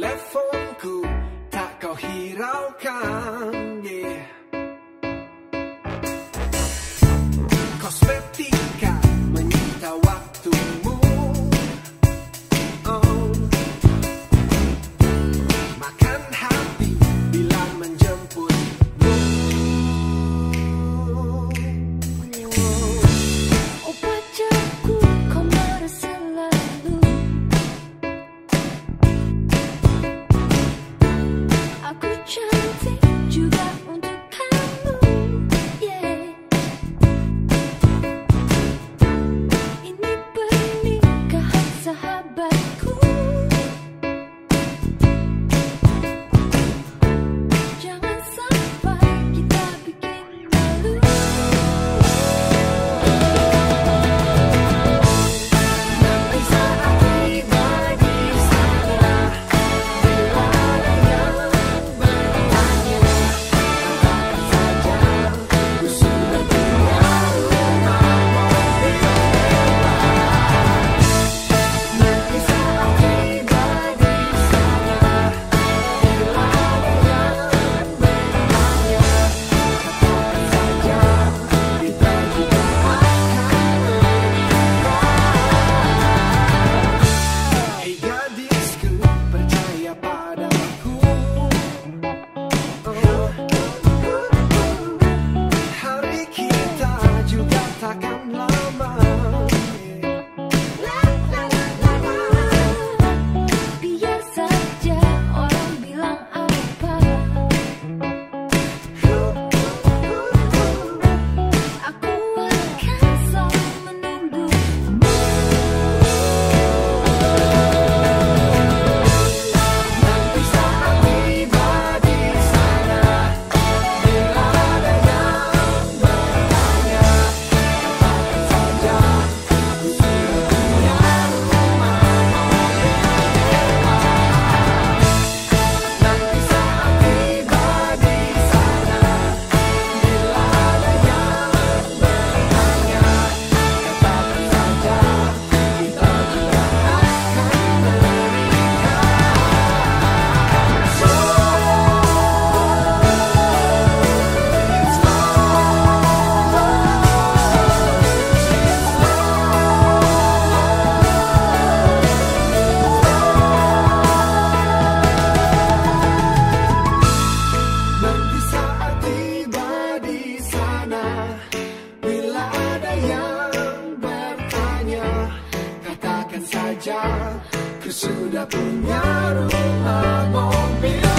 telefonku tak kau hiraukan. Cantik juga sudah punya rumah mobil